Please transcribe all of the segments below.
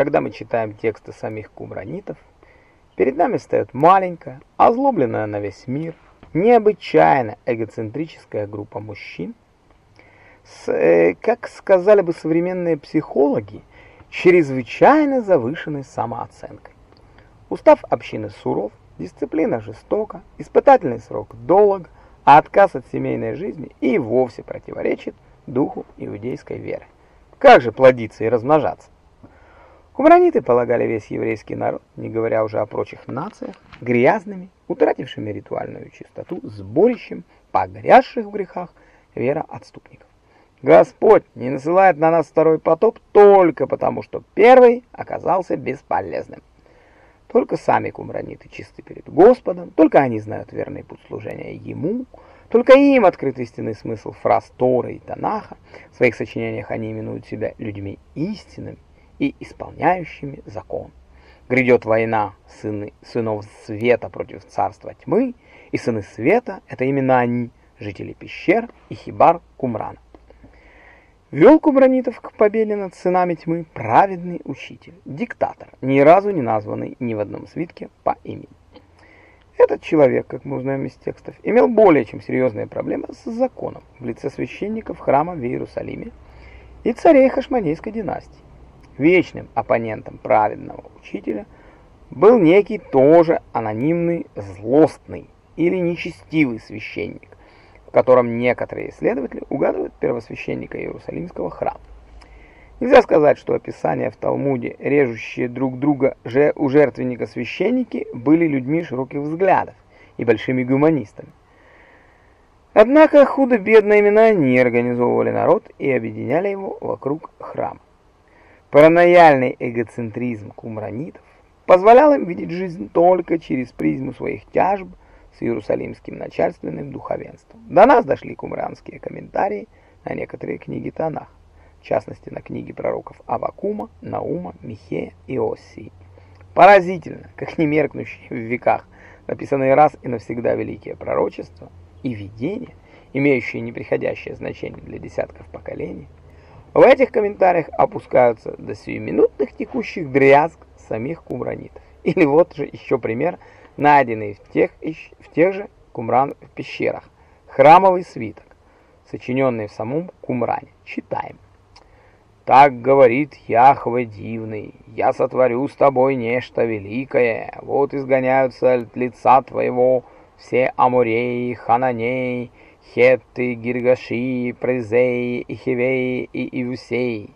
когда мы читаем тексты самих кумранитов, перед нами встает маленькая, озлобленная на весь мир, необычайно эгоцентрическая группа мужчин, с, э, как сказали бы современные психологи, чрезвычайно завышенной самооценкой. Устав общины суров, дисциплина жестока, испытательный срок долг, а отказ от семейной жизни и вовсе противоречит духу иудейской веры. Как же плодиться и размножаться? Кумраниты полагали весь еврейский народ, не говоря уже о прочих нациях, грязными, утратившими ритуальную чистоту, сборищем погрязших в грехах вероотступников. Господь не насылает на нас второй потоп только потому, что первый оказался бесполезным. Только сами кумраниты чисты перед Господом, только они знают верный путь служения Ему, только им открыт истинный смысл фраз Торы и Танаха. В своих сочинениях они именуют себя людьми истинными и исполняющими закон. Грядет война сыны, сынов света против царства тьмы, и сыны света — это именно они, жители пещер и хибар Кумрана. Вел кубранитов к победе над сынами тьмы праведный учитель, диктатор, ни разу не названный ни в одном свитке по имени. Этот человек, как мы узнаем из текстов, имел более чем серьезные проблемы с законом в лице священников храма в Иерусалиме и царей Хашманейской династии. Вечным оппонентом праведного учителя был некий тоже анонимный злостный или нечестивый священник, в котором некоторые исследователи угадывают первосвященника Иерусалимского храма. Нельзя сказать, что описания в Талмуде, режущие друг друга же у жертвенника священники, были людьми широких взглядов и большими гуманистами. Однако худо-бедно именно они организовывали народ и объединяли его вокруг храма. Паранояльный эгоцентризм кумранитов позволял им видеть жизнь только через призму своих тяжб с иерусалимским начальственным духовенством. До нас дошли кумранские комментарии на некоторые книги Танах, в частности на книги пророков Авакума, Наума, Михея и Оссии. Поразительно, как немеркнущие в веках написанные раз и навсегда великие пророчества и видения, имеющие неприходящее значение для десятков поколений, в этих комментариях опускаются до сиюминутных текущих дрязг самих кумранитов. Или вот же еще пример – найденный в тех, в тех же Кумран в пещерах. Храмовый свиток, сочиненный в самом Кумране. Читаем. Так говорит Яхве дивный, я сотворю с тобой нечто великое, вот изгоняются от лица твоего все Амуреи, Хананеи, Хетты, Гиргаши, Презеи, Ихевеи и Ивусеи.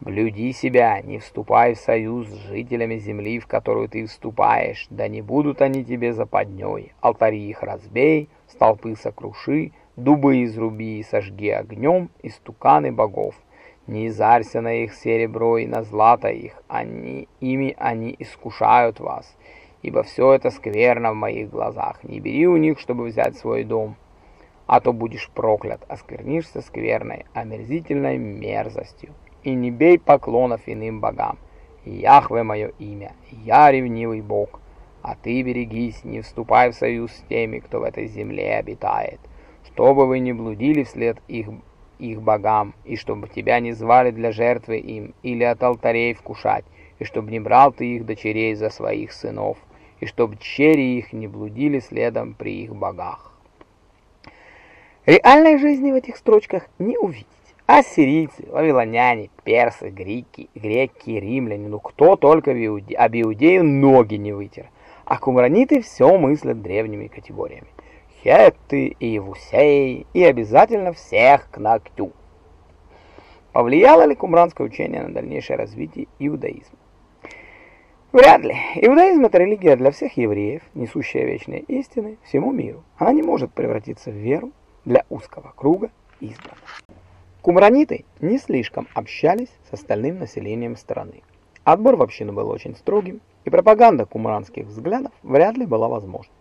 Блюди себя, не вступай в союз с жителями земли, в которую ты вступаешь, да не будут они тебе западней. Алтари их разбей, столпы сокруши, дубы изруби и сожги огнем, и стуканы богов. Не изарься на их серебро и на злато их, они, ими они искушают вас, ибо все это скверно в моих глазах. Не бери у них, чтобы взять свой дом, а то будешь проклят, осквернишься скверной, омерзительной мерзостью и не бей поклонов иным богам. Яхве мое имя, я ревнивый бог, а ты берегись, не вступай в союз с теми, кто в этой земле обитает, чтобы вы не блудили вслед их, их богам, и чтобы тебя не звали для жертвы им или от алтарей вкушать, и чтобы не брал ты их дочерей за своих сынов, и чтобы чери их не блудили следом при их богах. Реальной жизни в этих строчках не увидеть. Ассирийцы, вавилоняне, персы, греки, греки, римляне, ну кто только в Иуде, об Иудею ноги не вытер. А кумраниты все мыслят древними категориями. Хетты и Евусеи, и обязательно всех к ногтю. Повлияло ли кумранское учение на дальнейшее развитие иудаизма? Вряд ли. Иудаизм – это религия для всех евреев, несущая вечные истины всему миру. Она не может превратиться в веру для узкого круга избранных. Кумраниты не слишком общались с остальным населением страны. Отбор в общину был очень строгим, и пропаганда кумранских взглядов вряд ли была возможна.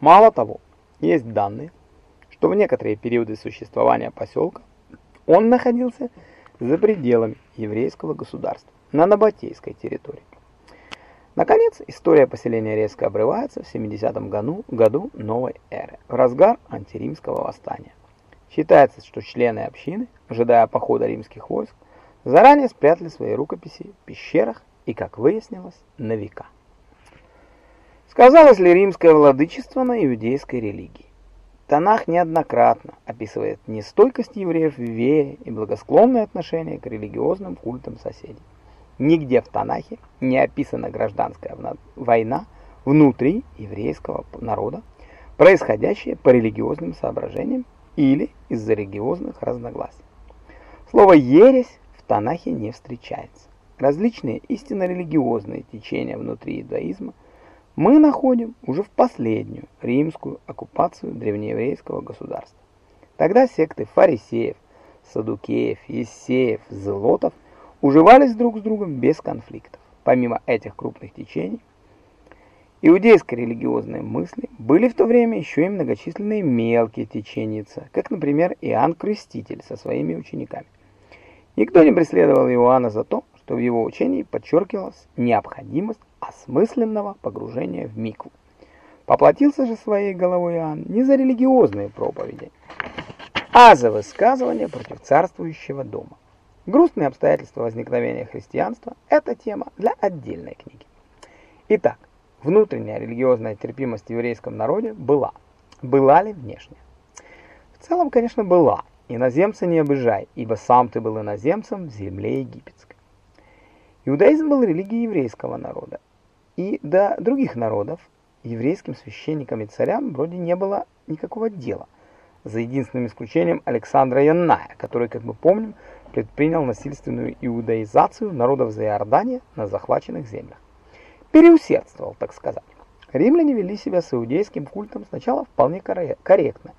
Мало того, есть данные, что в некоторые периоды существования поселка он находился за пределами еврейского государства, на Набатейской территории. Наконец, история поселения резко обрывается в 70-м году, году новой эры, в разгар антиримского восстания. Считается, что члены общины, ожидая похода римских войск, заранее спрятали свои рукописи в пещерах и, как выяснилось, на века. Сказалось ли римское владычество на иудейской религии? Танах неоднократно описывает нестойкость евреев в вере и благосклонное отношение к религиозным культам соседей. Нигде в Танахе не описана гражданская война внутри еврейского народа, происходящая по религиозным соображениям или из-за религиозных разногласий. Слово «ересь» в Танахе не встречается. Различные истинно-религиозные течения внутри иудаизма мы находим уже в последнюю римскую оккупацию древнееврейского государства. Тогда секты фарисеев, садукеев, ессеев, зелотов уживались друг с другом без конфликтов. Помимо этих крупных течений, иудейской религиозной мысли были в то время еще и многочисленные мелкие теченицы, как, например, Иоанн Креститель со своими учениками. Никто не преследовал Иоанна за то, что в его учении подчеркивалась необходимость осмысленного погружения в микву. Поплатился же своей головой Иоанн не за религиозные проповеди, а за высказывания против царствующего дома. Грустные обстоятельства возникновения христианства – это тема для отдельной книги. Итак, внутренняя религиозная терпимость в еврейском народе была. Была ли внешняя? В целом, конечно, была. Иноземца не обижай, ибо сам ты был иноземцем в земле египетской. Иудаизм был религией еврейского народа, и до других народов еврейским священникам и царям вроде не было никакого дела, за единственным исключением Александра Янная, который, как мы помним, предпринял насильственную иудаизацию народов за Иордания на захваченных землях. Переусердствовал, так сказать. Римляне вели себя с иудейским культом сначала вполне корректно,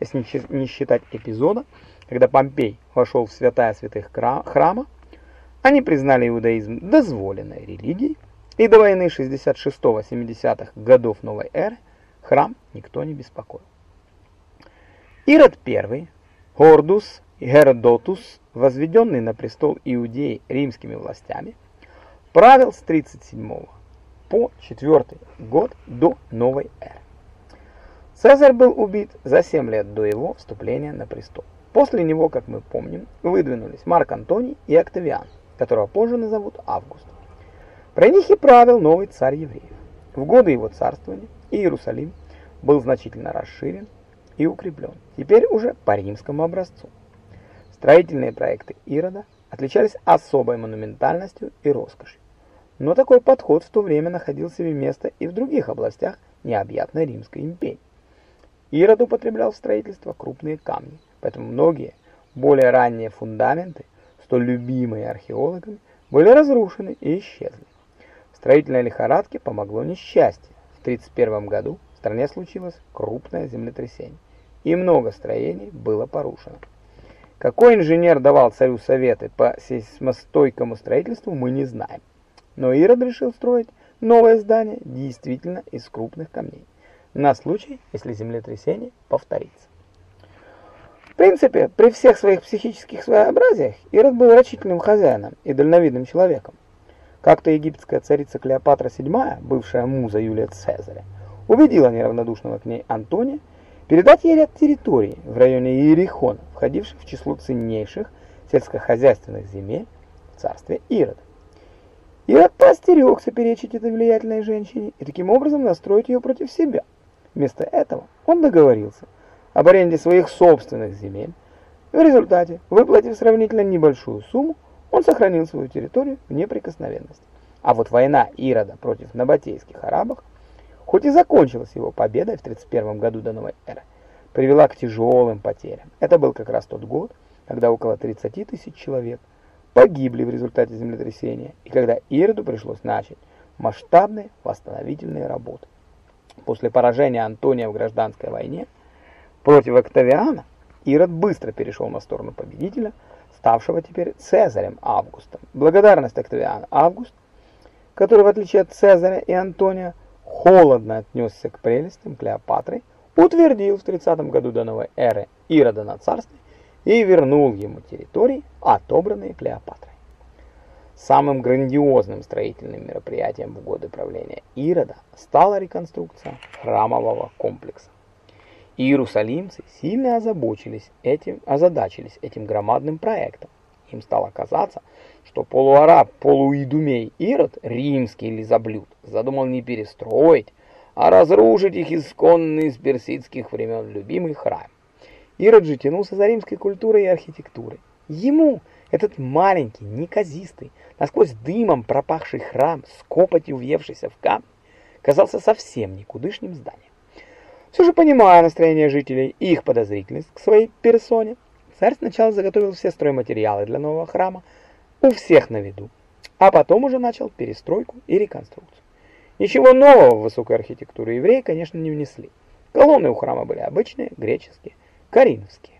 если не считать эпизода, когда Помпей вошел в святая святых храма, они признали иудаизм дозволенной религией, и до войны 66-70-х годов новой эры храм никто не беспокоил. Ирод I, Гордус и Геродотус, возведенный на престол Иудеи римскими властями, правил с 37 по 4 год до новой эры. Цезарь был убит за 7 лет до его вступления на престол. После него, как мы помним, выдвинулись Марк Антоний и Октавиан, которого позже назовут Августом. При них и правил новый царь евреев. В годы его царствования Иерусалим был значительно расширен и укреплен, теперь уже по римскому образцу. Строительные проекты Ирода отличались особой монументальностью и роскошью. Но такой подход в то время находил себе место и в других областях необъятной Римской империи. Ирод употреблял в строительство крупные камни, поэтому многие более ранние фундаменты, столь любимые археологами, были разрушены и исчезли строительной лихорадке помогло несчастье. В 1931 году в стране случилось крупное землетрясение, и много строений было порушено. Какой инженер давал царю советы по сейсмостойкому строительству, мы не знаем. Но Ирод решил строить новое здание действительно из крупных камней, на случай, если землетрясение повторится. В принципе, при всех своих психических своеобразиях Ирод был рачительным хозяином и дальновидным человеком. Как-то египетская царица Клеопатра VII, бывшая муза Юлия Цезаря, убедила неравнодушного к ней Антония передать ей ряд территорий в районе Иерихона, входивших в число ценнейших сельскохозяйственных земель в царстве Ирода. Ирод поостерегся перечить этой влиятельной женщине и таким образом настроить ее против себя. Вместо этого он договорился об аренде своих собственных земель, в результате, выплатив сравнительно небольшую сумму, он сохранил свою территорию в неприкосновенности. А вот война Ирода против набатейских арабов, хоть и закончилась его победой в 31 году до новой эры, привела к тяжелым потерям. Это был как раз тот год, когда около 30 тысяч человек погибли в результате землетрясения, и когда Ироду пришлось начать масштабные восстановительные работы. После поражения Антония в гражданской войне против Октавиана Ирод быстро перешел на сторону победителя – ставшего теперь Цезарем Августом. Благодарность Октавиана Август, который, в отличие от Цезаря и Антония, холодно отнесся к прелестям Клеопатры, утвердил в 30 году до новой эры Ирода на царстве и вернул ему территории, отобранные Клеопатрой. Самым грандиозным строительным мероприятием в годы правления Ирода стала реконструкция храмового комплекса. Иерусалимцы сильно озабочились этим, озадачились этим громадным проектом. Им стало казаться, что полуараб, полуидумей Ирод, римский лизоблюд, задумал не перестроить, а разрушить их исконный с персидских времен любимый храм. Ирод же тянулся за римской культурой и архитектурой. Ему, этот маленький, неказистый, насквозь дымом пропахший храм, с копотью въевшийся в камень, казался совсем никудышним зданием. Все же понимая настроение жителей и их подозрительность к своей персоне, царь сначала заготовил все стройматериалы для нового храма, у всех на виду, а потом уже начал перестройку и реконструкцию. Ничего нового в высокой архитектуре евреи, конечно, не внесли. Колонны у храма были обычные, греческие, коринфские.